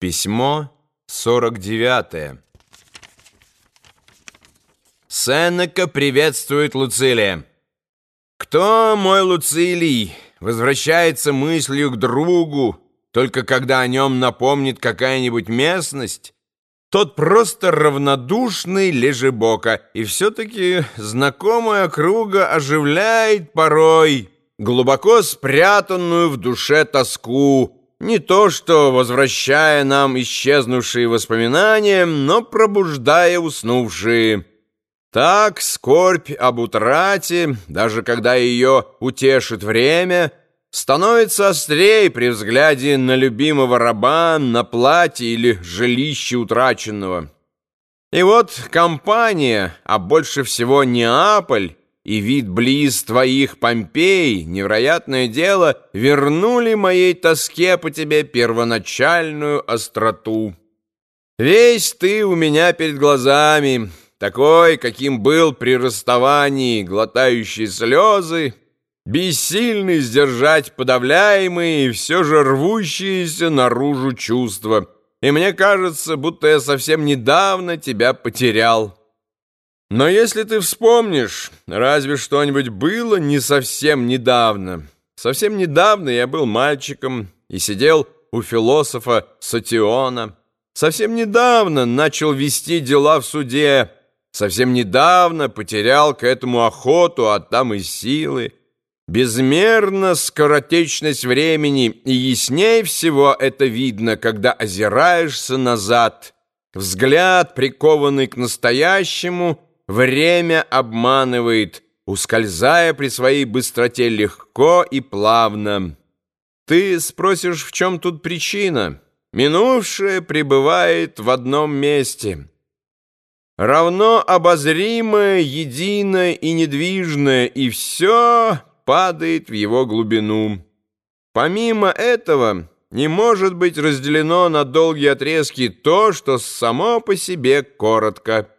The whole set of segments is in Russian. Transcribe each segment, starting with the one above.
Письмо 49. Сенека приветствует Луцилия. Кто мой Луцилий возвращается мыслью к другу, только когда о нем напомнит какая-нибудь местность, тот просто равнодушный лежебока, и все-таки знакомая круга оживляет порой глубоко спрятанную в душе тоску, не то что возвращая нам исчезнувшие воспоминания, но пробуждая уснувшие. Так скорбь об утрате, даже когда ее утешит время, становится острее при взгляде на любимого раба, на платье или жилище утраченного. И вот компания, а больше всего Неаполь, и вид близ твоих Помпей, невероятное дело, вернули моей тоске по тебе первоначальную остроту. Весь ты у меня перед глазами, такой, каким был при расставании, глотающий слезы, бессильный сдержать подавляемые и все же рвущиеся наружу чувства. И мне кажется, будто я совсем недавно тебя потерял». Но если ты вспомнишь, разве что-нибудь было не совсем недавно. Совсем недавно я был мальчиком и сидел у философа Сатиона. Совсем недавно начал вести дела в суде. Совсем недавно потерял к этому охоту, а там и силы. Безмерно скоротечность времени, и ясней всего это видно, когда озираешься назад. Взгляд, прикованный к настоящему — Время обманывает, ускользая при своей быстроте легко и плавно. Ты спросишь, в чем тут причина? Минувшее пребывает в одном месте. Равно обозримое, единое и недвижное, и все падает в его глубину. Помимо этого, не может быть разделено на долгие отрезки то, что само по себе коротко.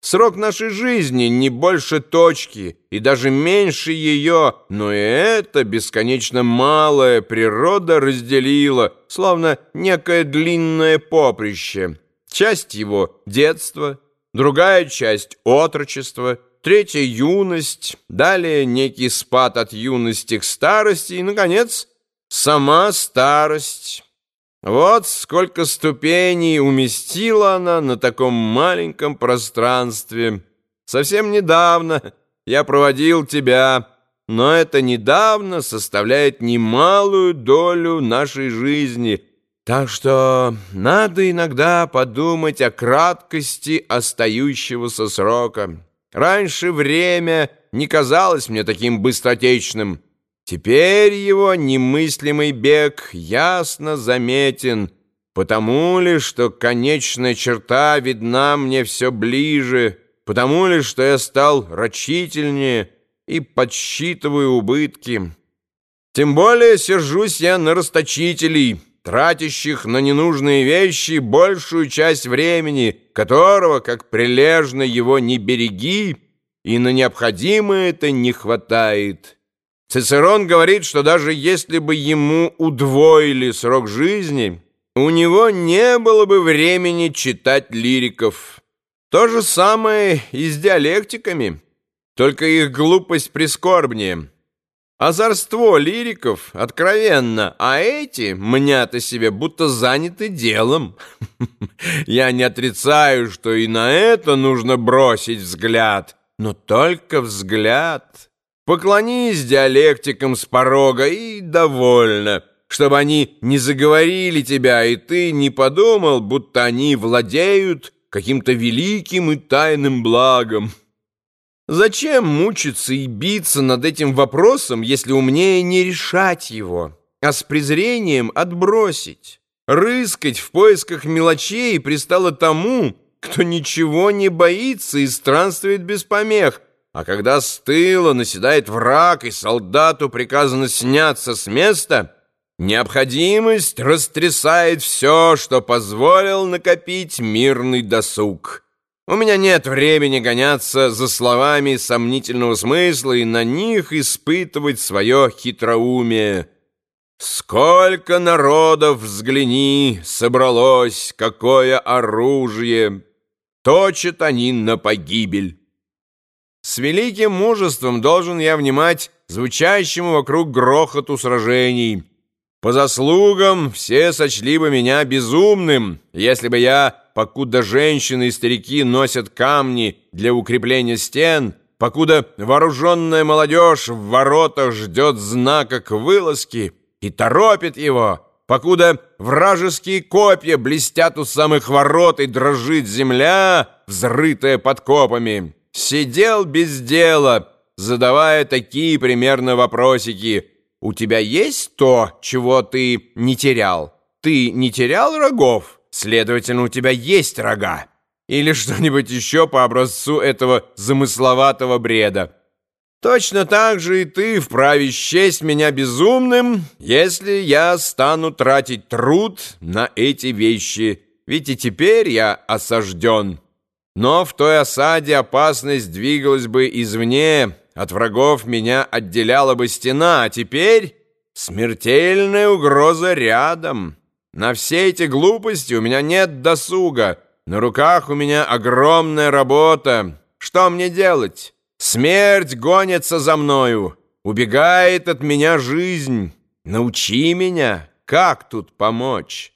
Срок нашей жизни не больше точки и даже меньше ее, но и это бесконечно малая природа разделила, словно некое длинное поприще. Часть его — детство, другая часть — отрочество, третья — юность, далее некий спад от юности к старости и, наконец, сама старость». Вот сколько ступеней уместила она на таком маленьком пространстве. Совсем недавно я проводил тебя, но это недавно составляет немалую долю нашей жизни. Так что надо иногда подумать о краткости остающегося срока. Раньше время не казалось мне таким быстротечным. Теперь его немыслимый бег ясно заметен, потому ли, что конечная черта видна мне все ближе, потому ли, что я стал рачительнее и подсчитываю убытки. Тем более сержусь я на расточителей, тратящих на ненужные вещи большую часть времени, которого, как прилежно его не береги, и на необходимое это не хватает». Цицерон говорит, что даже если бы ему удвоили срок жизни, у него не было бы времени читать лириков. То же самое и с диалектиками, только их глупость прискорбнее. Озорство лириков откровенно, а эти мнят себе, будто заняты делом. Я не отрицаю, что и на это нужно бросить взгляд, но только взгляд... Поклонись диалектикам с порога и довольно, чтобы они не заговорили тебя, и ты не подумал, будто они владеют каким-то великим и тайным благом. Зачем мучиться и биться над этим вопросом, если умнее не решать его, а с презрением отбросить? Рыскать в поисках мелочей пристало тому, кто ничего не боится и странствует без помех, а когда с тыла наседает враг, и солдату приказано сняться с места, необходимость растрясает все, что позволил накопить мирный досуг. У меня нет времени гоняться за словами сомнительного смысла и на них испытывать свое хитроумие. Сколько народов, взгляни, собралось, какое оружие! Точат они на погибель. С великим мужеством должен я внимать звучащему вокруг грохоту сражений. По заслугам все сочли бы меня безумным, если бы я, покуда женщины и старики носят камни для укрепления стен, покуда вооруженная молодежь в воротах ждет знака к вылазке, и торопит его, покуда вражеские копья блестят у самых ворот и дрожит земля, взрытая подкопами. Сидел без дела, задавая такие примерно вопросики. «У тебя есть то, чего ты не терял? Ты не терял рогов? Следовательно, у тебя есть рога». Или что-нибудь еще по образцу этого замысловатого бреда. Точно так же и ты вправе счесть меня безумным, если я стану тратить труд на эти вещи, ведь и теперь я осажден. Но в той осаде опасность двигалась бы извне, от врагов меня отделяла бы стена, а теперь смертельная угроза рядом. На все эти глупости у меня нет досуга, на руках у меня огромная работа. Что мне делать?» Смерть гонится за мною, убегает от меня жизнь. Научи меня, как тут помочь.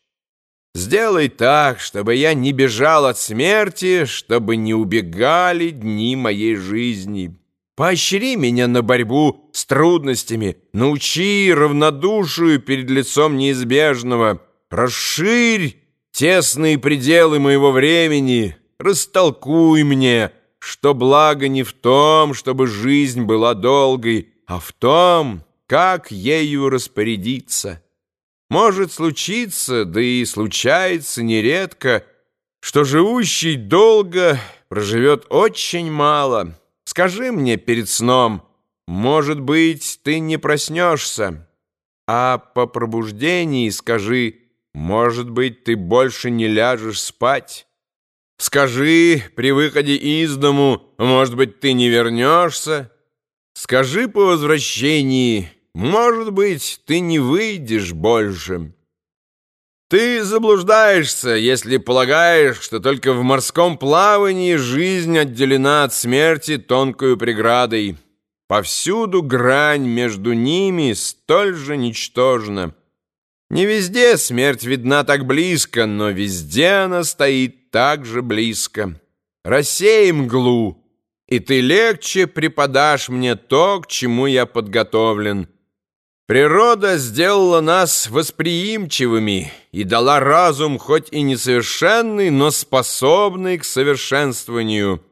Сделай так, чтобы я не бежал от смерти, чтобы не убегали дни моей жизни. Поощри меня на борьбу с трудностями, научи равнодушию перед лицом неизбежного, расширь тесные пределы моего времени, растолкуй мне, что благо не в том, чтобы жизнь была долгой, а в том, как ею распорядиться. Может случиться, да и случается нередко, что живущий долго проживет очень мало. Скажи мне перед сном, может быть, ты не проснешься, а по пробуждении скажи, может быть, ты больше не ляжешь спать». Скажи при выходе из дому, может быть, ты не вернешься. Скажи по возвращении, может быть, ты не выйдешь больше. Ты заблуждаешься, если полагаешь, что только в морском плавании жизнь отделена от смерти тонкою преградой. Повсюду грань между ними столь же ничтожна. Не везде смерть видна так близко, но везде она стоит так же близко. Рассей мглу, и ты легче преподашь мне то, к чему я подготовлен. Природа сделала нас восприимчивыми и дала разум хоть и несовершенный, но способный к совершенствованию.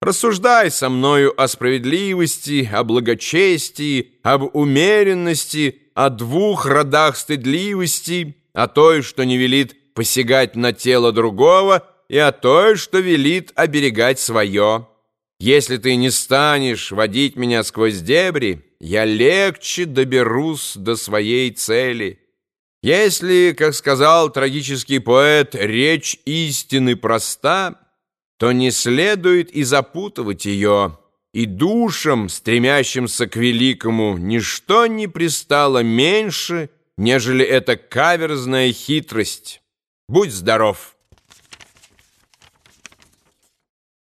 Рассуждай со мною о справедливости, о благочестии, об умеренности, о двух родах стыдливости, о той, что не велит посягать на тело другого, и о той, что велит оберегать свое. Если ты не станешь водить меня сквозь дебри, я легче доберусь до своей цели. Если, как сказал трагический поэт, речь истины проста, то не следует и запутывать ее, и душам, стремящимся к великому, ничто не пристало меньше, нежели эта каверзная хитрость. Будь здоров!